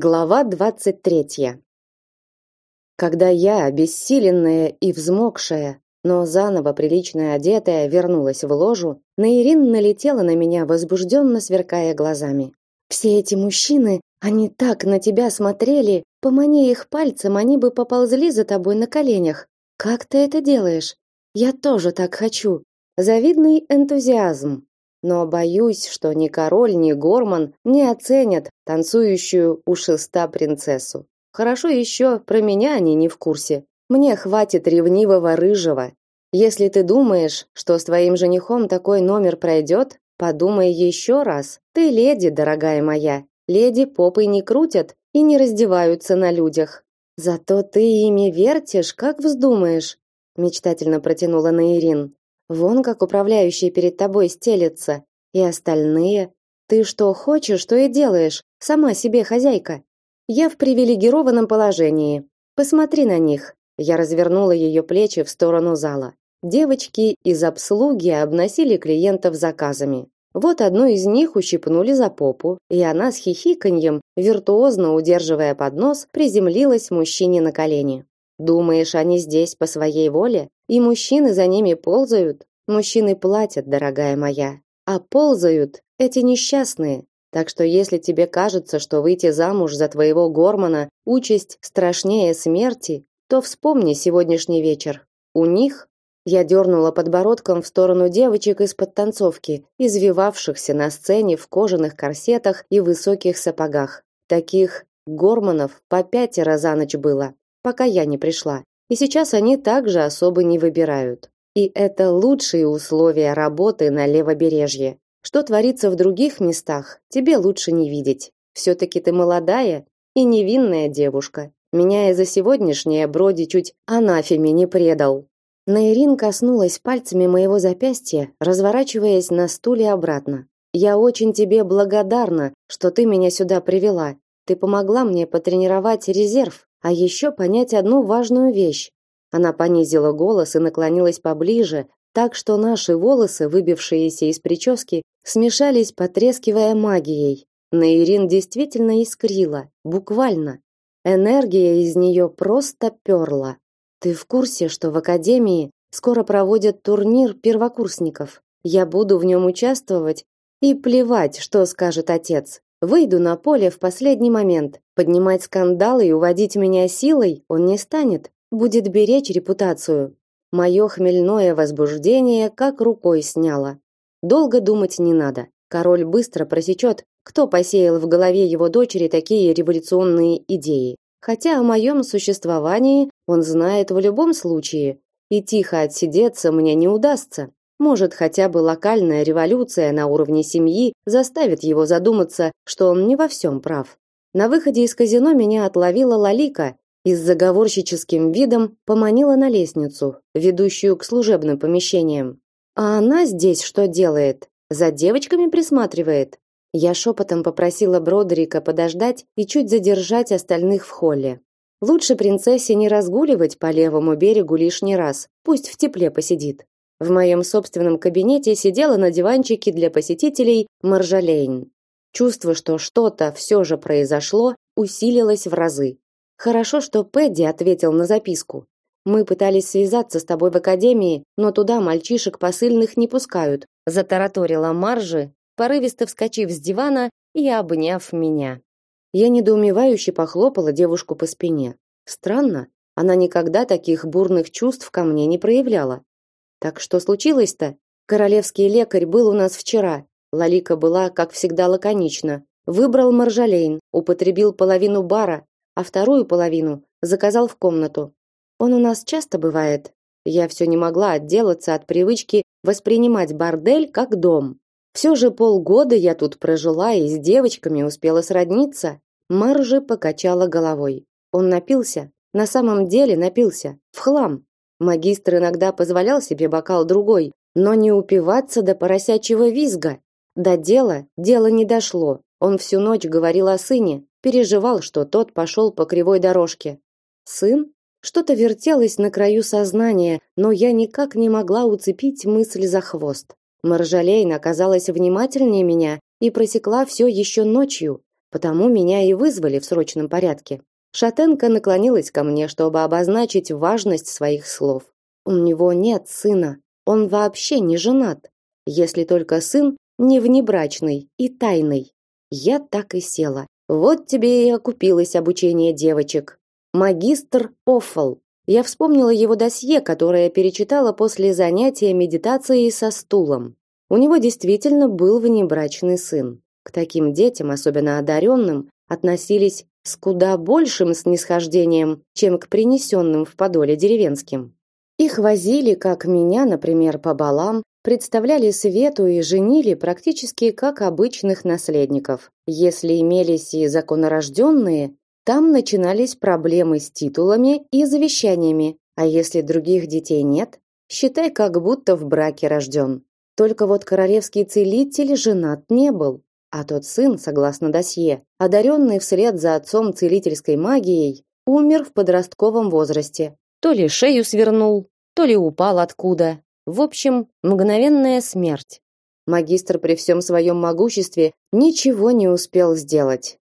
Глава двадцать третья. Когда я, обессиленная и взмокшая, но заново прилично одетая, вернулась в ложу, Наирин налетела на меня, возбужденно сверкая глазами. «Все эти мужчины, они так на тебя смотрели, помани их пальцем, они бы поползли за тобой на коленях. Как ты это делаешь? Я тоже так хочу. Завидный энтузиазм, но боюсь, что ни король, ни горман не оценят танцующую у шеста принцессу. Хорошо еще про меня они не в курсе. Мне хватит ревнивого рыжего. Если ты думаешь, что с твоим женихом такой номер пройдет, подумай еще раз. Ты леди, дорогая моя. Леди попой не крутят и не раздеваются на людях. Зато ты ими вертишь, как вздумаешь, мечтательно протянула Наирин. Вон как управляющий перед тобой стелется, и остальные. Ты что хочешь, то и делаешь, сама себе хозяйка. Я в привилегированном положении. Посмотри на них. Я развернула ее плечи в сторону зала. Девочки из обслуги обносили клиентов заказами. Вот одну из них ущипнули за попу, и она с хихиканьем, виртуозно удерживая поднос, приземлилась мужчине на колени. Думаешь, они здесь по своей воле? И мужчины за ними ползают? Мужчины платят, дорогая моя. А ползают эти несчастные. Так что если тебе кажется, что выйти замуж за твоего гормона участь страшнее смерти, то вспомни сегодняшний вечер. У них я дернула подбородком в сторону девочек из подтанцовки, извивавшихся на сцене в кожаных корсетах и высоких сапогах. Таких гормонов по пятеро за ночь было пока я не пришла. И сейчас они также особо не выбирают. И это лучшие условия работы на левобережье. Что творится в других местах, тебе лучше не видеть. Все-таки ты молодая и невинная девушка. Меня и за сегодняшнее Броди чуть анафеме не предал. Наирин коснулась пальцами моего запястья, разворачиваясь на стуле обратно. Я очень тебе благодарна, что ты меня сюда привела. Ты помогла мне потренировать резерв, а еще понять одну важную вещь. Она понизила голос и наклонилась поближе, так что наши волосы, выбившиеся из прически, смешались, потрескивая магией. Наирин действительно искрила, буквально. Энергия из нее просто перла. Ты в курсе, что в академии скоро проводят турнир первокурсников? Я буду в нем участвовать и плевать, что скажет отец. Выйду на поле в последний момент. Поднимать скандалы и уводить меня силой он не станет. Будет беречь репутацию. Мое хмельное возбуждение как рукой сняло. Долго думать не надо. Король быстро просечет, кто посеял в голове его дочери такие революционные идеи. Хотя о моем существовании он знает в любом случае, и тихо отсидеться мне не удастся. Может, хотя бы локальная революция на уровне семьи заставит его задуматься, что он не во всем прав. На выходе из казино меня отловила Лалика и с заговорщическим видом поманила на лестницу, ведущую к служебным помещениям. А она здесь что делает? За девочками присматривает. Я шепотом попросила Бродерика подождать и чуть задержать остальных в холле. Лучше принцессе не разгуливать по левому берегу лишний раз, пусть в тепле посидит. В моем собственном кабинете сидела на диванчике для посетителей Маржалейн. Чувство, что что-то все же произошло, усилилось в разы. Хорошо, что Пэдди ответил на записку. Мы пытались связаться с тобой в академии, но туда мальчишек посыльных не пускают, затараторила Маржи, порывисто вскочив с дивана и обняв меня. Я недоумевающе похлопала девушку по спине. Странно, она никогда таких бурных чувств ко мне не проявляла. Так что случилось-то? Королевский лекарь был у нас вчера. Лалика была, как всегда, лаконична. Выбрал маржалейн, употребил половину бара, а вторую половину заказал в комнату. Он у нас часто бывает. Я все не могла отделаться от привычки воспринимать бордель как дом. Все же полгода я тут прожила и с девочками успела сродниться. Маржи покачала головой. Он напился, на самом деле напился, в хлам. Магистр иногда позволял себе бокал другой, но не упиваться до поросячьего визга. До дела дело не дошло. Он всю ночь говорил о сыне, переживал, что тот пошел по кривой дорожке. Сын? Что-то вертелось на краю сознания, но я никак не могла уцепить мысль за хвост. Маржалейн оказалась внимательнее меня и просекла все еще ночью. Потому меня и вызвали в срочном порядке. Шатенка наклонилась ко мне, чтобы обозначить важность своих слов. У него нет сына. Он вообще не женат. Если только сын не внебрачный и тайный. Я так и села. Вот тебе и окупилось обучение девочек. Магистр Оффл. Я вспомнила его досье, которое перечитала после занятия медитацией со стулом. У него действительно был внебрачный сын. К таким детям, особенно одаренным, относились с куда большим снисхождением, чем к принесенным в подоле деревенским. Их возили, как меня, например, по балам, представляли свету и женили практически как обычных наследников. Если имелись и законорожденные, там начинались проблемы с титулами и завещаниями, а если других детей нет, считай, как будто в браке рожден. Только вот королевский целитель женат не был, а тот сын, согласно досье, одаренный вслед за отцом целительской магией, умер в подростковом возрасте. То ли шею свернул, то ли упал откуда. В общем, мгновенная смерть. Магистр при всем своем могуществе ничего не успел сделать.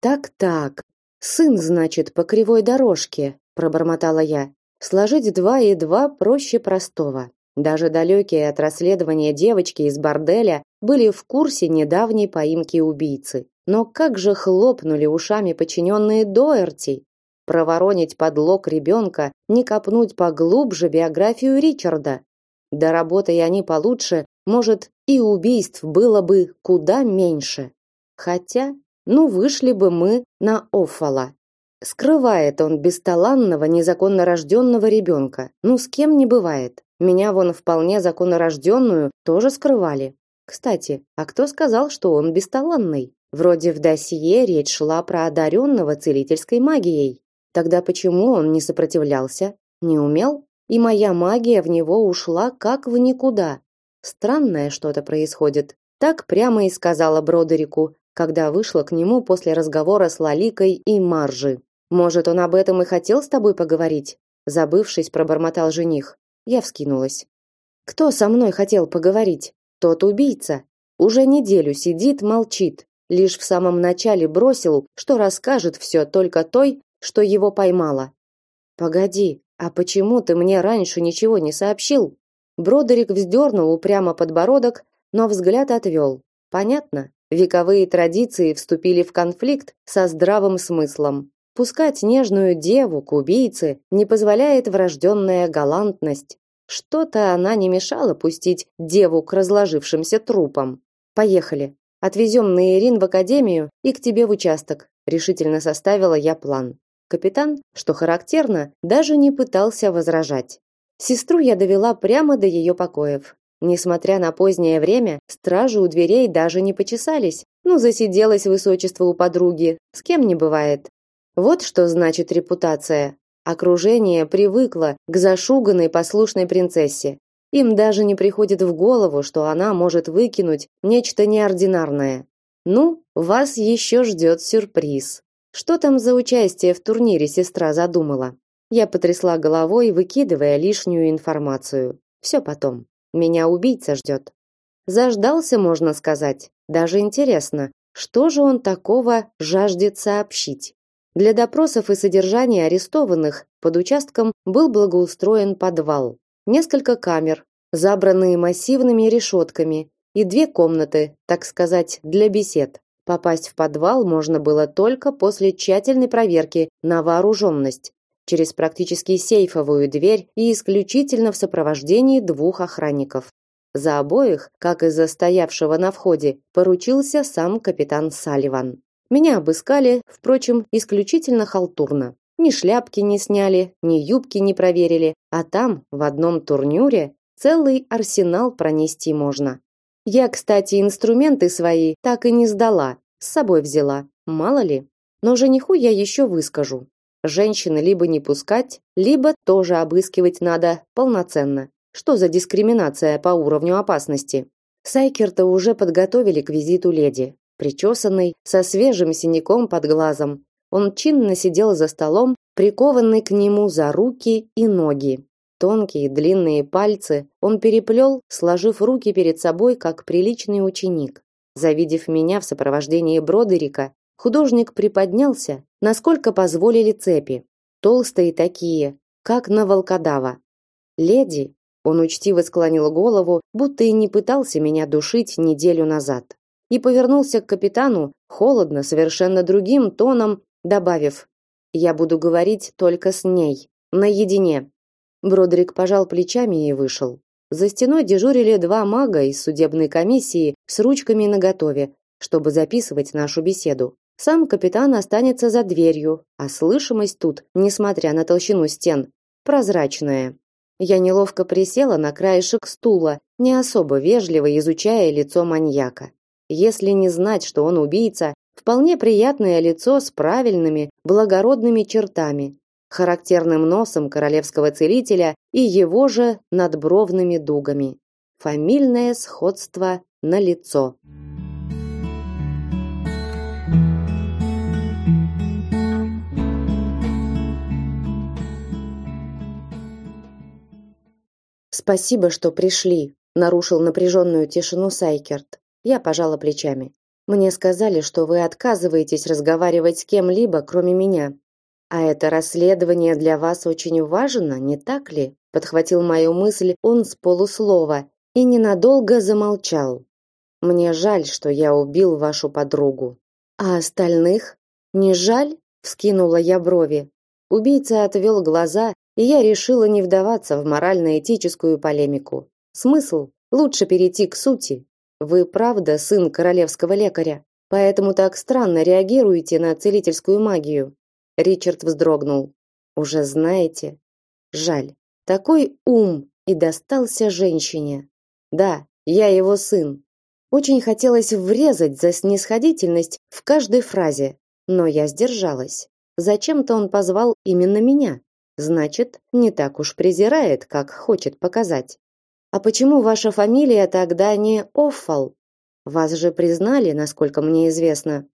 Так-так, сын, значит, по кривой дорожке, пробормотала я. Сложить два и два проще простого. Даже далекие от расследования девочки из борделя были в курсе недавней поимки убийцы. Но как же хлопнули ушами подчиненные Доерти! Проворонить подлог ребенка, не копнуть поглубже биографию Ричарда. Да работая они получше, может, и убийств было бы куда меньше. Хотя, ну, вышли бы мы на Оффала. Скрывает он бесталанного, незаконно рожденного ребенка. Ну, с кем не бывает. Меня вон вполне законно тоже скрывали. Кстати, а кто сказал, что он бесталанный? Вроде в досье речь шла про одаренного целительской магией. Тогда почему он не сопротивлялся? Не умел? И моя магия в него ушла как в никуда. Странное что-то происходит. Так прямо и сказала Бродерику, когда вышла к нему после разговора с Лаликой и Маржи. Может, он об этом и хотел с тобой поговорить? Забывшись, пробормотал жених. Я вскинулась. Кто со мной хотел поговорить? Тот убийца. Уже неделю сидит, молчит. Лишь в самом начале бросил, что расскажет все только той, что его поймала. Погоди, а почему ты мне раньше ничего не сообщил? Бродерик вздернул упрямо подбородок, но взгляд отвел. Понятно, вековые традиции вступили в конфликт со здравым смыслом. Пускать нежную деву к убийце не позволяет врожденная галантность. Что-то она не мешала пустить деву к разложившимся трупам. Поехали. Отвезем Наирин в академию и к тебе в участок. Решительно составила я план. Капитан, что характерно, даже не пытался возражать. Сестру я довела прямо до ее покоев. Несмотря на позднее время, стражи у дверей даже не почесались. Ну, засиделась высочество у подруги. С кем не бывает. Вот что значит репутация. Окружение привыкло к зашуганной послушной принцессе. Им даже не приходит в голову, что она может выкинуть нечто неординарное. Ну, вас еще ждет сюрприз. Что там за участие в турнире сестра задумала? Я потрясла головой, выкидывая лишнюю информацию. Все потом. Меня убийца ждет. Заждался, можно сказать. Даже интересно, что же он такого жаждет сообщить? Для допросов и содержания арестованных под участком был благоустроен подвал. Несколько камер, забранные массивными решетками, и две комнаты, так сказать, для бесед. Попасть в подвал можно было только после тщательной проверки на вооруженность, через практически сейфовую дверь и исключительно в сопровождении двух охранников. За обоих, как и за стоявшего на входе, поручился сам капитан Салливан. Меня обыскали, впрочем, исключительно халтурно. Ни шляпки не сняли, ни юбки не проверили, а там, в одном турнюре, целый арсенал пронести можно. Я, кстати, инструменты свои так и не сдала, с собой взяла, мало ли. Но жениху я еще выскажу. Женщины либо не пускать, либо тоже обыскивать надо полноценно. Что за дискриминация по уровню опасности? Сайкерта уже подготовили к визиту леди причесанный, со свежим синяком под глазом. Он чинно сидел за столом, прикованный к нему за руки и ноги. Тонкие длинные пальцы он переплел, сложив руки перед собой, как приличный ученик. Завидев меня в сопровождении Бродерика, Художник приподнялся, насколько позволили цепи. Толстые такие, как на волкодава. Леди, он учтиво склонил голову, будто и не пытался меня душить неделю назад. И повернулся к капитану, холодно, совершенно другим тоном, добавив: "Я буду говорить только с ней, наедине". Бродрик пожал плечами и вышел. За стеной дежурили два мага из судебной комиссии с ручками наготове, чтобы записывать нашу беседу. Сам капитан останется за дверью, а слышимость тут, несмотря на толщину стен, прозрачная. Я неловко присела на краешек стула, не особо вежливо изучая лицо маньяка. Если не знать, что он убийца, вполне приятное лицо с правильными, благородными чертами, характерным носом королевского целителя и его же надбровными дугами. Фамильное сходство на лицо. Спасибо, что пришли, нарушил напряженную тишину Сайкерт. Я пожала плечами. Мне сказали, что вы отказываетесь разговаривать с кем-либо, кроме меня. А это расследование для вас очень важно, не так ли? Подхватил мою мысль он с полуслова и ненадолго замолчал. Мне жаль, что я убил вашу подругу. А остальных? Не жаль? вскинула я брови. Убийца отвел глаза и я решила не вдаваться в морально-этическую полемику. Смысл? Лучше перейти к сути. Вы правда сын королевского лекаря, поэтому так странно реагируете на целительскую магию. Ричард вздрогнул. Уже знаете? Жаль. Такой ум и достался женщине. Да, я его сын. Очень хотелось врезать за снисходительность в каждой фразе, но я сдержалась. Зачем-то он позвал именно меня. Значит, не так уж презирает, как хочет показать. А почему ваша фамилия тогда не Оффал? Вас же признали, насколько мне известно.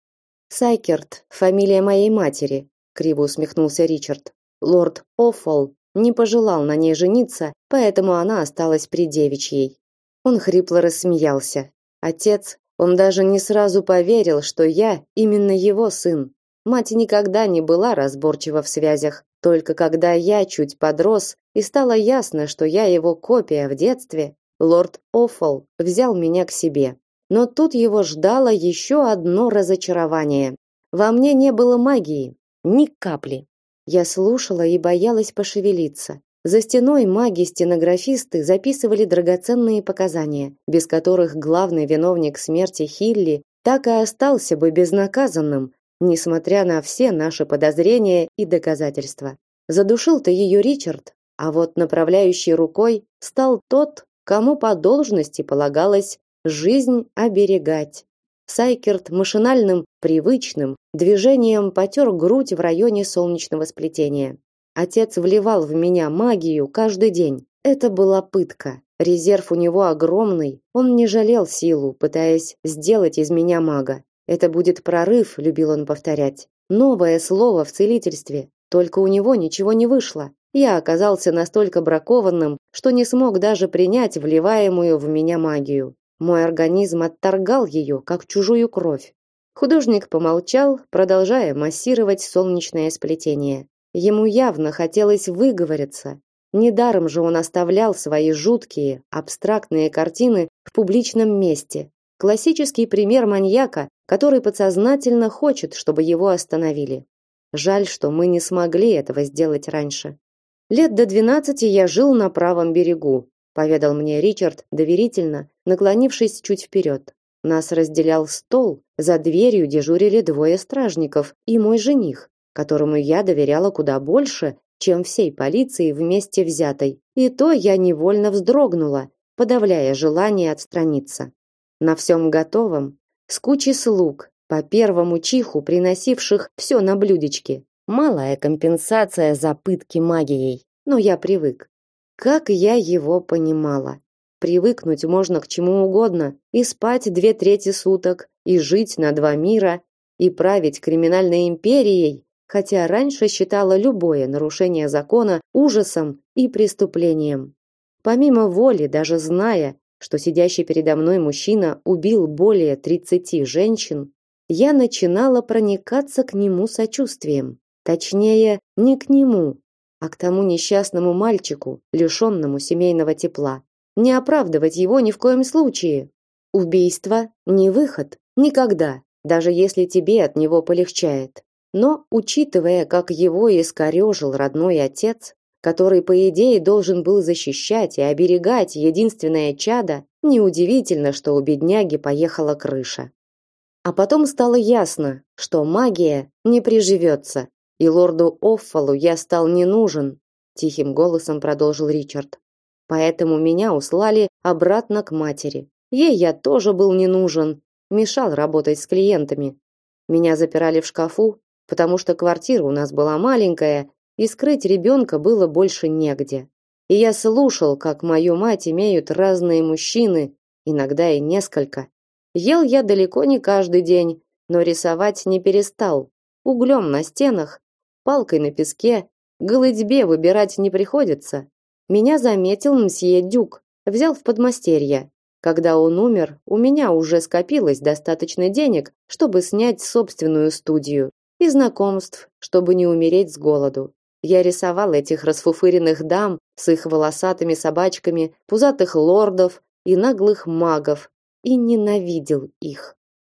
Сайкерт, фамилия моей матери, криво усмехнулся Ричард. Лорд Оффал не пожелал на ней жениться, поэтому она осталась при девичьей. Он хрипло рассмеялся. Отец, он даже не сразу поверил, что я именно его сын. Мать никогда не была разборчива в связях, только когда я чуть подрос и стало ясно, что я его копия в детстве, лорд Оффл взял меня к себе. Но тут его ждало еще одно разочарование. Во мне не было магии, ни капли. Я слушала и боялась пошевелиться. За стеной маги-стенографисты записывали драгоценные показания, без которых главный виновник смерти Хилли так и остался бы безнаказанным, несмотря на все наши подозрения и доказательства. Задушил-то ее Ричард, а вот направляющей рукой стал тот, кому по должности полагалось жизнь оберегать. Сайкерт машинальным, привычным движением потер грудь в районе солнечного сплетения. Отец вливал в меня магию каждый день. Это была пытка. Резерв у него огромный. Он не жалел силу, пытаясь сделать из меня мага. Это будет прорыв, любил он повторять. Новое слово в целительстве. Только у него ничего не вышло. Я оказался настолько бракованным, что не смог даже принять вливаемую в меня магию. Мой организм отторгал ее, как чужую кровь. Художник помолчал, продолжая массировать солнечное сплетение. Ему явно хотелось выговориться. Недаром же он оставлял свои жуткие, абстрактные картины в публичном месте. Классический пример маньяка, который подсознательно хочет, чтобы его остановили. Жаль, что мы не смогли этого сделать раньше. Лет до двенадцати я жил на правом берегу, поведал мне Ричард доверительно, наклонившись чуть вперед. Нас разделял стол, за дверью дежурили двое стражников и мой жених, которому я доверяла куда больше, чем всей полиции вместе взятой. И то я невольно вздрогнула, подавляя желание отстраниться. На всем готовом, с кучей слуг, по первому чиху приносивших все на блюдечке. Малая компенсация за пытки магией, но я привык. Как я его понимала. Привыкнуть можно к чему угодно, и спать две трети суток, и жить на два мира, и править криминальной империей, хотя раньше считала любое нарушение закона ужасом и преступлением. Помимо воли, даже зная, что сидящий передо мной мужчина убил более 30 женщин, я начинала проникаться к нему сочувствием. Точнее, не к нему, а к тому несчастному мальчику, лишенному семейного тепла. Не оправдывать его ни в коем случае. Убийство не выход, никогда, даже если тебе от него полегчает. Но, учитывая, как его искорежил родной отец, который, по идее, должен был защищать и оберегать единственное чадо, неудивительно, что у бедняги поехала крыша. А потом стало ясно, что магия не приживется, и лорду Оффалу я стал не нужен, тихим голосом продолжил Ричард. Поэтому меня услали обратно к матери. Ей я тоже был не нужен, мешал работать с клиентами. Меня запирали в шкафу, потому что квартира у нас была маленькая, и скрыть ребенка было больше негде. И я слушал, как мою мать имеют разные мужчины, иногда и несколько. Ел я далеко не каждый день, но рисовать не перестал. Углем на стенах, палкой на песке, голытьбе выбирать не приходится. Меня заметил мсье Дюк, взял в подмастерье. Когда он умер, у меня уже скопилось достаточно денег, чтобы снять собственную студию, и знакомств, чтобы не умереть с голоду. Я рисовал этих расфуфыренных дам с их волосатыми собачками, пузатых лордов и наглых магов и ненавидел их.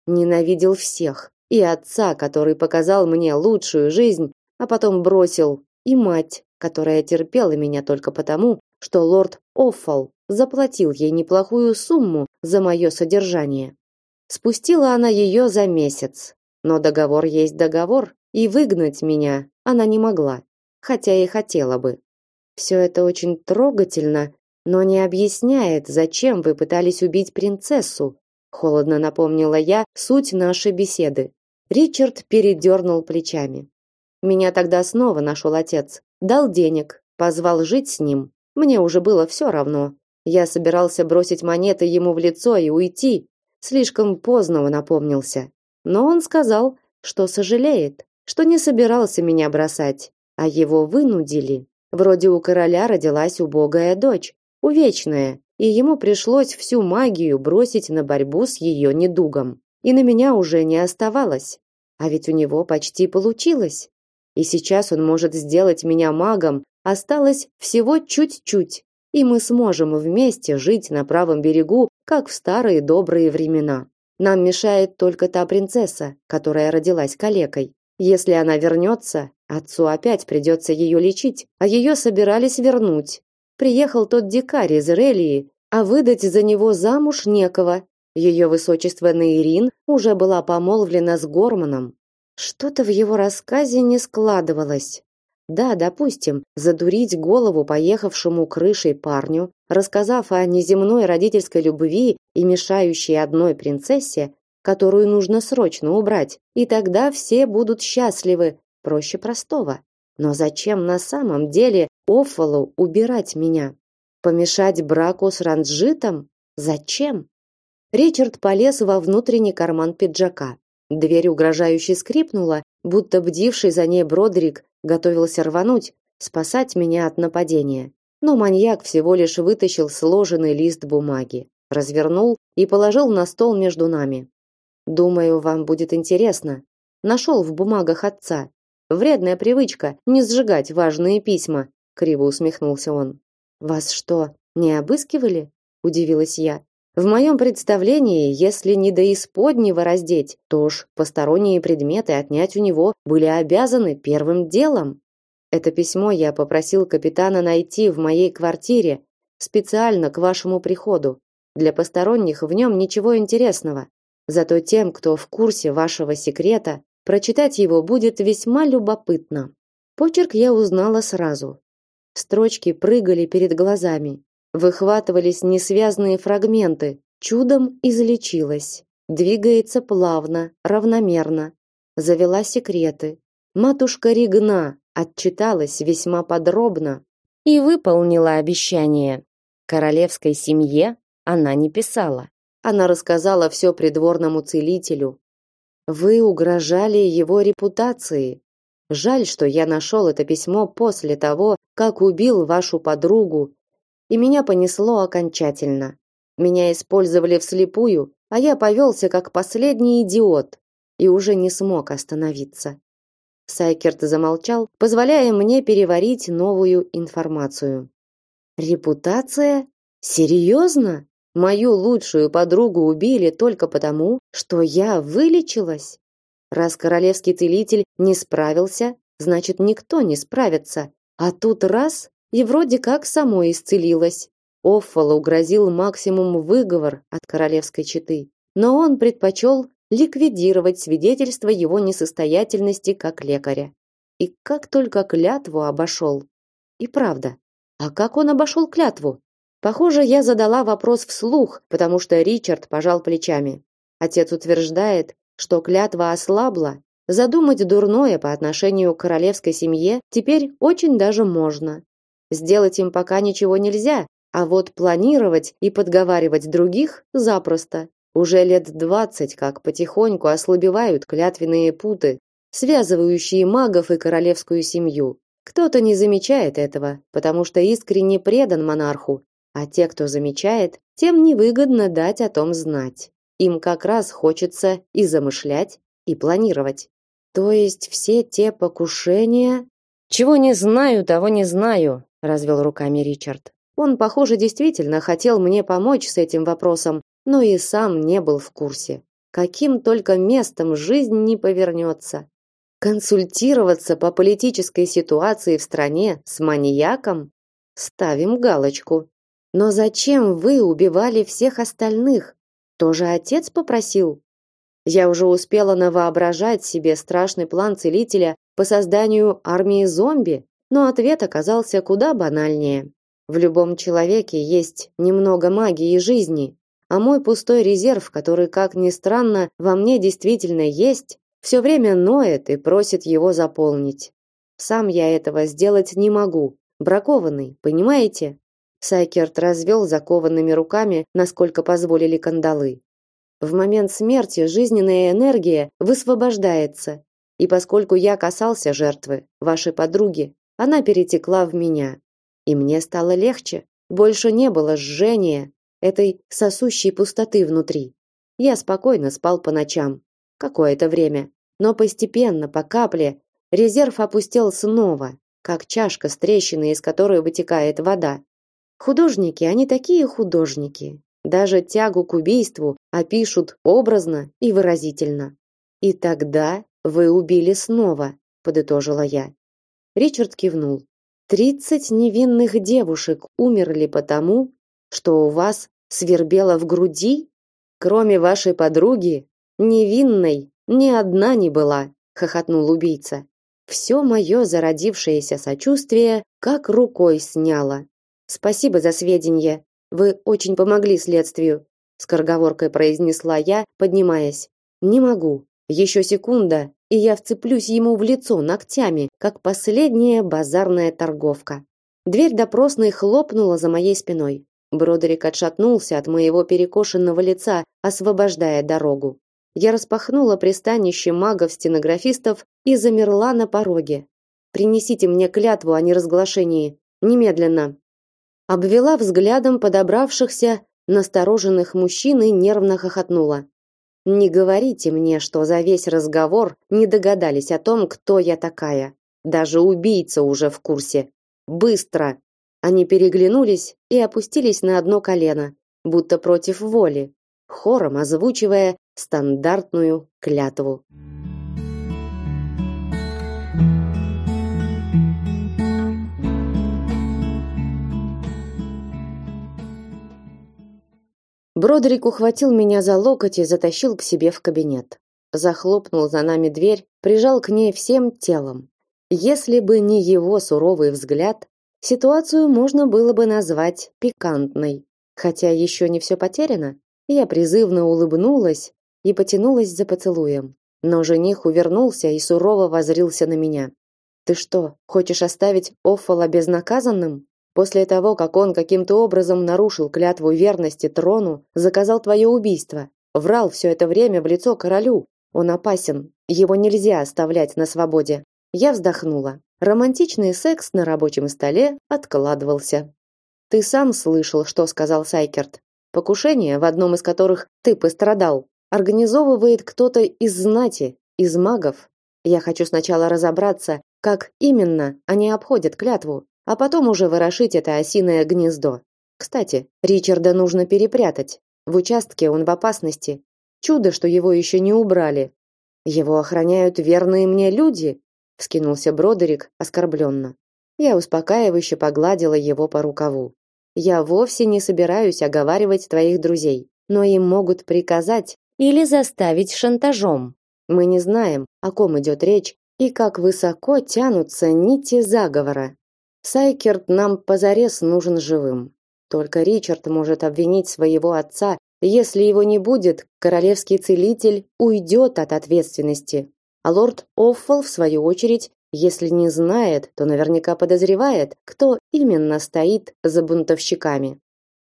Ненавидел всех. И отца, который показал мне лучшую жизнь, а потом бросил, и мать, которая терпела меня только потому, что лорд Оффал заплатил ей неплохую сумму за мое содержание. Спустила она ее за месяц, но договор есть договор, и выгнать меня она не могла хотя и хотела бы. Все это очень трогательно, но не объясняет, зачем вы пытались убить принцессу, холодно напомнила я суть нашей беседы. Ричард передернул плечами. Меня тогда снова нашел отец, дал денег, позвал жить с ним. Мне уже было все равно. Я собирался бросить монеты ему в лицо и уйти. Слишком поздно он напомнился. Но он сказал, что сожалеет, что не собирался меня бросать, а его вынудили. Вроде у короля родилась убогая дочь, увечная, и ему пришлось всю магию бросить на борьбу с ее недугом. И на меня уже не оставалось. А ведь у него почти получилось. И сейчас он может сделать меня магом, осталось всего чуть-чуть, и мы сможем вместе жить на правом берегу, как в старые добрые времена. Нам мешает только та принцесса, которая родилась калекой. Если она вернется, отцу опять придется ее лечить, а ее собирались вернуть. Приехал тот дикарь из Релии, а выдать за него замуж некого. Ее высочество Наирин уже была помолвлена с Горманом. Что-то в его рассказе не складывалось. Да, допустим, задурить голову поехавшему крышей парню, рассказав о неземной родительской любви и мешающей одной принцессе, которую нужно срочно убрать, и тогда все будут счастливы, проще простого. Но зачем на самом деле Оффалу убирать меня? Помешать браку с Ранджитом? Зачем? Ричард полез во внутренний карман пиджака. Дверь угрожающе скрипнула, будто бдивший за ней Бродрик готовился рвануть, спасать меня от нападения. Но маньяк всего лишь вытащил сложенный лист бумаги, развернул и положил на стол между нами. Думаю, вам будет интересно. Нашел в бумагах отца. Вредная привычка не сжигать важные письма, криво усмехнулся он. Вас что, не обыскивали? удивилась я. В моем представлении, если не до исподнего раздеть, то уж посторонние предметы отнять у него были обязаны первым делом. Это письмо я попросил капитана найти в моей квартире специально к вашему приходу. Для посторонних в нем ничего интересного. Зато тем, кто в курсе вашего секрета, прочитать его будет весьма любопытно. Почерк я узнала сразу. Строчки прыгали перед глазами, выхватывались несвязные фрагменты. Чудом излечилась. Двигается плавно, равномерно. Завела секреты. Матушка Ригна отчиталась весьма подробно и выполнила обещание. Королевской семье она не писала. Она рассказала все придворному целителю. Вы угрожали его репутации. Жаль, что я нашел это письмо после того, как убил вашу подругу, и меня понесло окончательно. Меня использовали вслепую, а я повелся как последний идиот. и уже не смог остановиться. Сайкерт замолчал, позволяя мне переварить новую информацию. Репутация? Серьезно? Мою лучшую подругу убили только потому, что я вылечилась? Раз королевский целитель не справился, значит, никто не справится. А тут раз и вроде как само исцелилась. Оффалу угрозил максимум выговор от королевской четы, но он предпочел ликвидировать свидетельство его несостоятельности как лекаря. И как только клятву обошел. И правда, а как он обошел клятву? Похоже, я задала вопрос вслух, потому что Ричард пожал плечами. Отец утверждает, что клятва ослабла, задумать дурное по отношению к королевской семье теперь очень даже можно. Сделать им пока ничего нельзя, а вот планировать и подговаривать других запросто. Уже лет двадцать как потихоньку ослабевают клятвенные путы, связывающие магов и королевскую семью. Кто-то не замечает этого, потому что искренне предан монарху, а те, кто замечает, тем невыгодно дать о том знать. Им как раз хочется и замышлять, и планировать. То есть все те покушения, чего не знаю, того не знаю, развел руками Ричард. Он, похоже, действительно хотел мне помочь с этим вопросом, но и сам не был в курсе. Каким только местом жизнь не повернется. Консультироваться по политической ситуации в стране с маньяком? Ставим галочку. Но зачем вы убивали всех остальных? Тоже отец попросил? Я уже успела навоображать себе страшный план целителя по созданию армии зомби, но ответ оказался куда банальнее. В любом человеке есть немного магии жизни, а мой пустой резерв, который, как ни странно, во мне действительно есть, все время ноет и просит его заполнить. Сам я этого сделать не могу, бракованный, понимаете? Сайкерт развел закованными руками, насколько позволили кандалы. В момент смерти жизненная энергия высвобождается, и поскольку я касался жертвы, вашей подруги, она перетекла в меня. И мне стало легче, больше не было жжения, этой сосущей пустоты внутри. Я спокойно спал по ночам, какое-то время, но постепенно, по капле, резерв опустел снова, как чашка с трещиной, из которой вытекает вода. Художники, они такие художники, даже тягу к убийству опишут образно и выразительно. И тогда вы убили снова, подытожила я. Ричард кивнул. Тридцать невинных девушек умерли потому, что у вас свербело в груди? Кроме вашей подруги, невинной ни одна не была, хохотнул убийца. Все мое зародившееся сочувствие как рукой сняло. Спасибо за сведения. Вы очень помогли следствию, скороговоркой произнесла я, поднимаясь. Не могу. Еще секунда, и я вцеплюсь ему в лицо ногтями, как последняя базарная торговка. Дверь допросной хлопнула за моей спиной. Бродерик отшатнулся от моего перекошенного лица, освобождая дорогу. Я распахнула пристанище магов-стенографистов и замерла на пороге. Принесите мне клятву о неразглашении немедленно. Обвела взглядом подобравшихся настороженных мужчин и нервно хохотнула. Не говорите мне, что за весь разговор не догадались о том, кто я такая. Даже убийца уже в курсе. Быстро. Они переглянулись и опустились на одно колено, будто против воли, хором озвучивая стандартную клятву. Бродрик ухватил меня за локоть и затащил к себе в кабинет. Захлопнул за нами дверь, прижал к ней всем телом. Если бы не его суровый взгляд, ситуацию можно было бы назвать пикантной. Хотя еще не все потеряно. Я призывно улыбнулась и потянулась за поцелуем. Но жених увернулся и сурово воззрился на меня. Ты что, хочешь оставить Оффала безнаказанным? После того, как он каким-то образом нарушил клятву верности трону, заказал твое убийство, врал все это время в лицо королю. Он опасен, его нельзя оставлять на свободе. Я вздохнула. Романтичный секс на рабочем столе откладывался. Ты сам слышал, что сказал Сайкерт. Покушение, в одном из которых ты пострадал, организовывает кто-то из знати, из магов. Я хочу сначала разобраться, как именно они обходят клятву, а потом уже ворошить это осиное гнездо. Кстати, Ричарда нужно перепрятать. В участке он в опасности. Чудо, что его еще не убрали. Его охраняют верные мне люди, вскинулся Бродерик оскорбленно. Я успокаивающе погладила его по рукаву. Я вовсе не собираюсь оговаривать твоих друзей, но им могут приказать или заставить шантажом. Мы не знаем, о ком идет речь и как высоко тянутся нити заговора. Сайкерт нам позарез нужен живым. Только Ричард может обвинить своего отца, если его не будет, королевский целитель уйдет от ответственности. А лорд Оффл, в свою очередь, если не знает, то наверняка подозревает, кто именно стоит за бунтовщиками.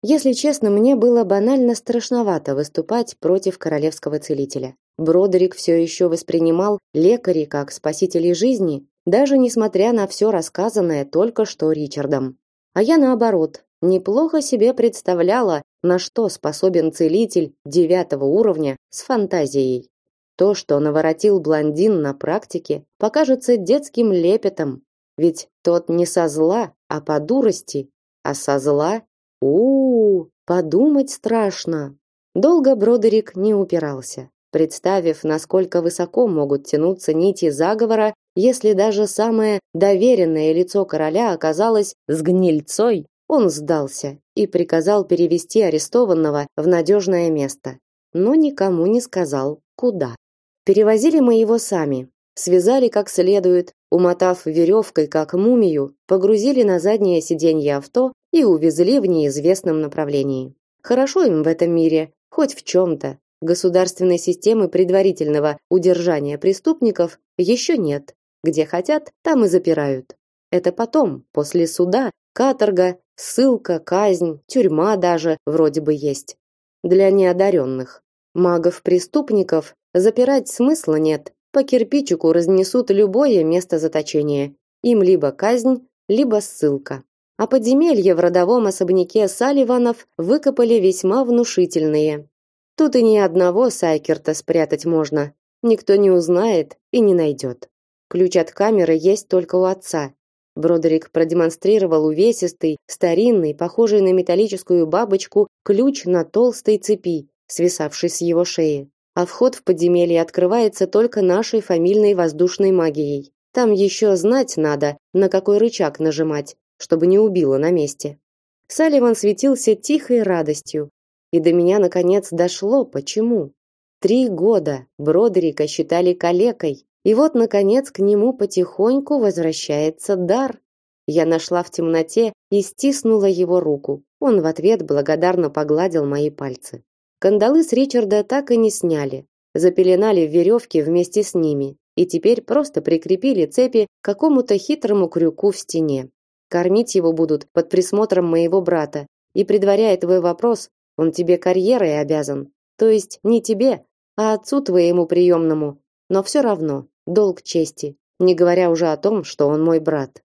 Если честно, мне было банально страшновато выступать против королевского целителя. Бродерик все еще воспринимал лекарей как спасителей жизни, даже несмотря на все рассказанное только что Ричардом. А я наоборот, неплохо себе представляла, на что способен целитель девятого уровня с фантазией. То, что наворотил блондин на практике, покажется детским лепетом, ведь тот не со зла, а по дурости, а со зла у, -у, -у подумать страшно. Долго Бродерик не упирался, представив, насколько высоко могут тянуться нити заговора, если даже самое доверенное лицо короля оказалось с гнильцой, он сдался и приказал перевести арестованного в надежное место, но никому не сказал, куда. Перевозили мы его сами, связали как следует, умотав веревкой как мумию, погрузили на заднее сиденье авто и увезли в неизвестном направлении. Хорошо им в этом мире, хоть в чем-то. Государственной системы предварительного удержания преступников еще нет. Где хотят, там и запирают. Это потом, после суда, каторга, ссылка, казнь, тюрьма даже вроде бы есть. Для неодаренных. Магов-преступников запирать смысла нет. По кирпичику разнесут любое место заточения. Им либо казнь, либо ссылка. А подземелья в родовом особняке Саливанов выкопали весьма внушительные. Тут и ни одного Сайкерта спрятать можно. Никто не узнает и не найдет. Ключ от камеры есть только у отца. Бродерик продемонстрировал увесистый, старинный, похожий на металлическую бабочку, ключ на толстой цепи, свисавший с его шеи. А вход в подземелье открывается только нашей фамильной воздушной магией. Там еще знать надо, на какой рычаг нажимать, чтобы не убило на месте. Салливан светился тихой радостью, и до меня наконец дошло, почему. Три года Бродерика считали калекой, и вот наконец к нему потихоньку возвращается дар. Я нашла в темноте и стиснула его руку. Он в ответ благодарно погладил мои пальцы. Кандалы с Ричарда так и не сняли, запеленали в веревки вместе с ними и теперь просто прикрепили цепи к какому-то хитрому крюку в стене. Кормить его будут под присмотром моего брата. И предваряя твой вопрос, он тебе карьерой обязан. То есть не тебе, а отцу твоему приемному. Но все равно, долг чести, не говоря уже о том, что он мой брат.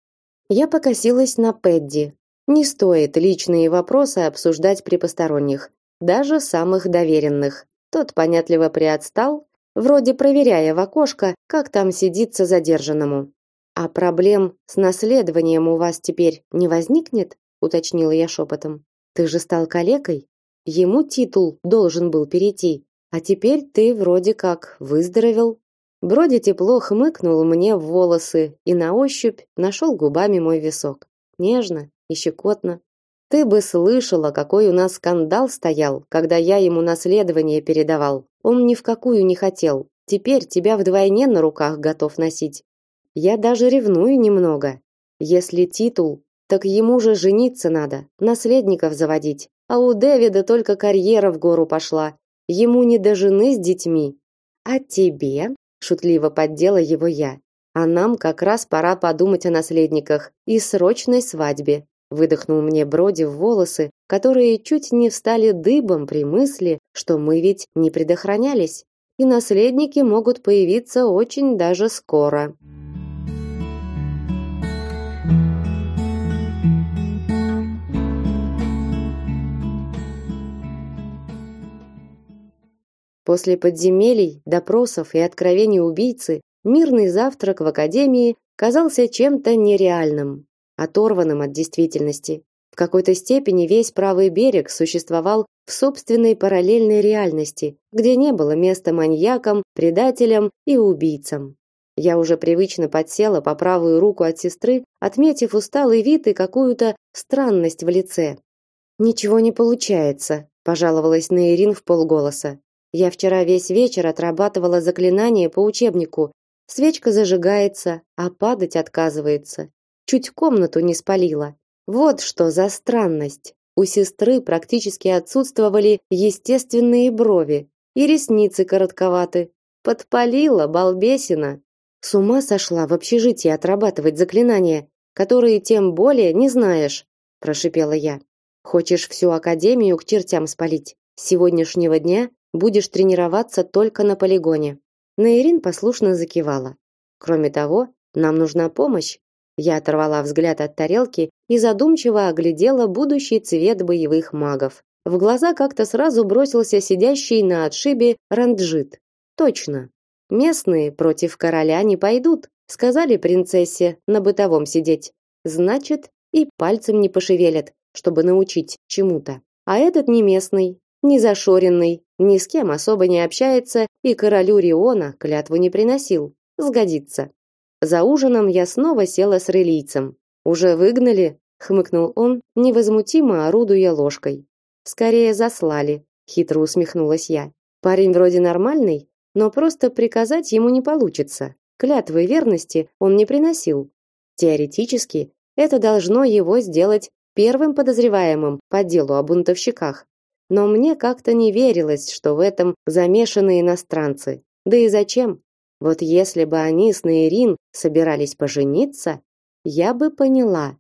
Я покосилась на Пэдди. Не стоит личные вопросы обсуждать при посторонних даже самых доверенных. Тот понятливо приотстал, вроде проверяя в окошко, как там сидится задержанному. А проблем с наследованием у вас теперь не возникнет? уточнила я шепотом. Ты же стал калекой, ему титул должен был перейти, а теперь ты вроде как выздоровел. Броди тепло хмыкнул мне в волосы и на ощупь нашел губами мой висок. Нежно и щекотно. Ты бы слышала, какой у нас скандал стоял, когда я ему наследование передавал. Он ни в какую не хотел. Теперь тебя вдвойне на руках готов носить. Я даже ревную немного. Если титул, так ему же жениться надо, наследников заводить. А у Дэвида только карьера в гору пошла. Ему не до жены с детьми. А тебе? шутливо поддела его я. А нам как раз пора подумать о наследниках и срочной свадьбе выдохнул мне Броди в волосы, которые чуть не встали дыбом при мысли, что мы ведь не предохранялись, и наследники могут появиться очень даже скоро. После подземелий, допросов и откровений убийцы мирный завтрак в академии казался чем-то нереальным, оторванным от действительности. В какой-то степени весь правый берег существовал в собственной параллельной реальности, где не было места маньякам, предателям и убийцам. Я уже привычно подсела по правую руку от сестры, отметив усталый вид и какую-то странность в лице. Ничего не получается, пожаловалась на в полголоса. Я вчера весь вечер отрабатывала заклинание по учебнику. Свечка зажигается, а падать отказывается. Чуть комнату не спалила. Вот что за странность. У сестры практически отсутствовали естественные брови, и ресницы коротковаты. Подпалила балбесина. С ума сошла в общежитии отрабатывать заклинания, которые тем более не знаешь, прошипела я. Хочешь всю академию к чертям спалить? С сегодняшнего дня будешь тренироваться только на полигоне. Наирин послушно закивала. Кроме того, нам нужна помощь. Я оторвала взгляд от тарелки и задумчиво оглядела будущий цвет боевых магов. В глаза как-то сразу бросился сидящий на отшибе Ранджит. Точно, Местные против короля не пойдут, сказали принцессе на бытовом сидеть. Значит, и пальцем не пошевелят, чтобы научить чему-то. А этот не местный, не зашоренный, ни с кем особо не общается и королю Риона клятву не приносил. Сгодится. За ужином я снова села с релийцем. Уже выгнали, хмыкнул он, невозмутимо орудуя ложкой. Скорее заслали, хитро усмехнулась я. Парень вроде нормальный, но просто приказать ему не получится. Клятвы верности он не приносил. Теоретически, это должно его сделать первым подозреваемым по делу о бунтовщиках. Но мне как-то не верилось, что в этом замешаны иностранцы. Да и зачем? Вот если бы они с Наирин собирались пожениться, я бы поняла.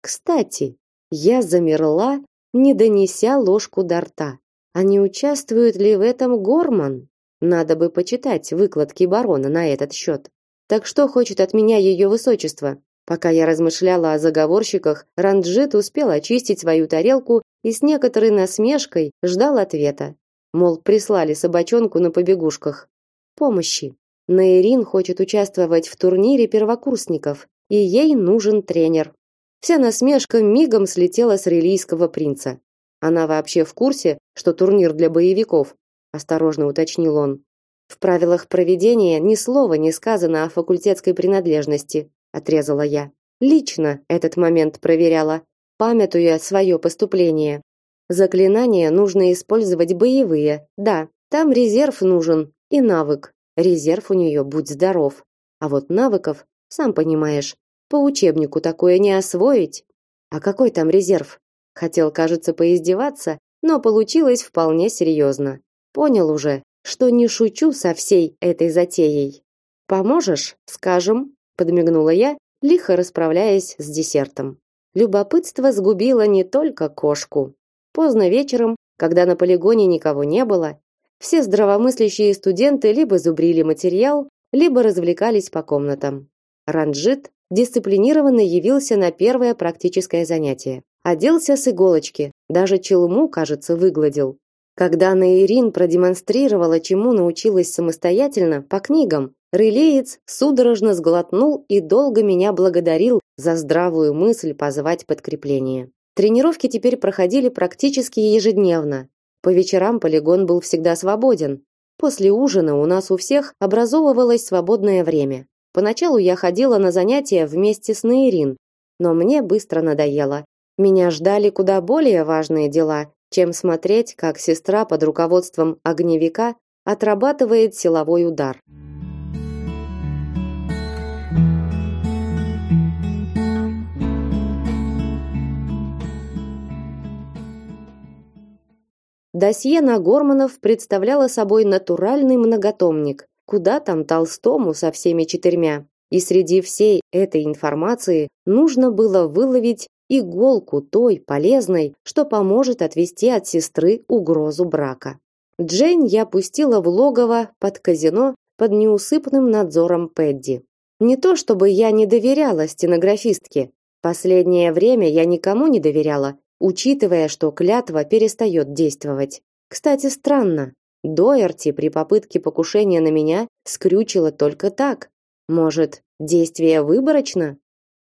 Кстати, я замерла, не донеся ложку до рта. А не участвует ли в этом Горман? Надо бы почитать выкладки барона на этот счет. Так что хочет от меня ее высочество? Пока я размышляла о заговорщиках, Ранджит успел очистить свою тарелку и с некоторой насмешкой ждал ответа. Мол, прислали собачонку на побегушках. Помощи. Наирин хочет участвовать в турнире первокурсников, и ей нужен тренер. Вся насмешка мигом слетела с релийского принца. Она вообще в курсе, что турнир для боевиков осторожно уточнил он. В правилах проведения ни слова не сказано о факультетской принадлежности, отрезала я. Лично этот момент проверяла, памятуя свое поступление. Заклинания нужно использовать боевые. Да, там резерв нужен и навык. Резерв у нее будь здоров. А вот навыков, сам понимаешь, по учебнику такое не освоить. А какой там резерв? Хотел, кажется, поиздеваться, но получилось вполне серьезно. Понял уже, что не шучу со всей этой затеей. Поможешь, скажем, подмигнула я, лихо расправляясь с десертом. Любопытство сгубило не только кошку. Поздно вечером, когда на полигоне никого не было, все здравомыслящие студенты либо зубрили материал, либо развлекались по комнатам. Ранджит дисциплинированно явился на первое практическое занятие. Оделся с иголочки, даже челму, кажется, выгладил. Когда Наирин продемонстрировала, чему научилась самостоятельно по книгам, Рылеец судорожно сглотнул и долго меня благодарил за здравую мысль позвать подкрепление. Тренировки теперь проходили практически ежедневно. По вечерам полигон был всегда свободен. После ужина у нас у всех образовывалось свободное время. Поначалу я ходила на занятия вместе с Наирин, но мне быстро надоело. Меня ждали куда более важные дела, чем смотреть, как сестра под руководством огневика отрабатывает силовой удар. Досье на Горманов представляло собой натуральный многотомник. Куда там Толстому со всеми четырьмя? И среди всей этой информации нужно было выловить иголку той полезной, что поможет отвести от сестры угрозу брака. Джейн я пустила в логово под казино под неусыпным надзором Пэдди. Не то чтобы я не доверяла стенографистке. Последнее время я никому не доверяла, учитывая, что клятва перестает действовать. Кстати, странно. Доерти при попытке покушения на меня скрючила только так. Может, действие выборочно?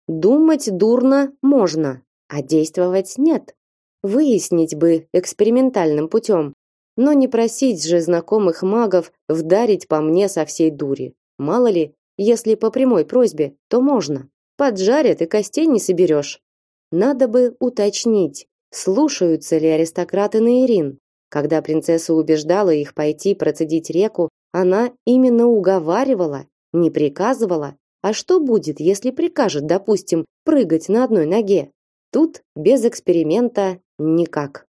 Думать дурно можно, а действовать нет. Выяснить бы экспериментальным путем, но не просить же знакомых магов вдарить по мне со всей дури. Мало ли, если по прямой просьбе, то можно. Поджарят и костей не соберешь. Надо бы уточнить, слушаются ли аристократы на Ирин. Когда принцесса убеждала их пойти процедить реку, она именно уговаривала, не приказывала. А что будет, если прикажет, допустим, прыгать на одной ноге? Тут без эксперимента никак.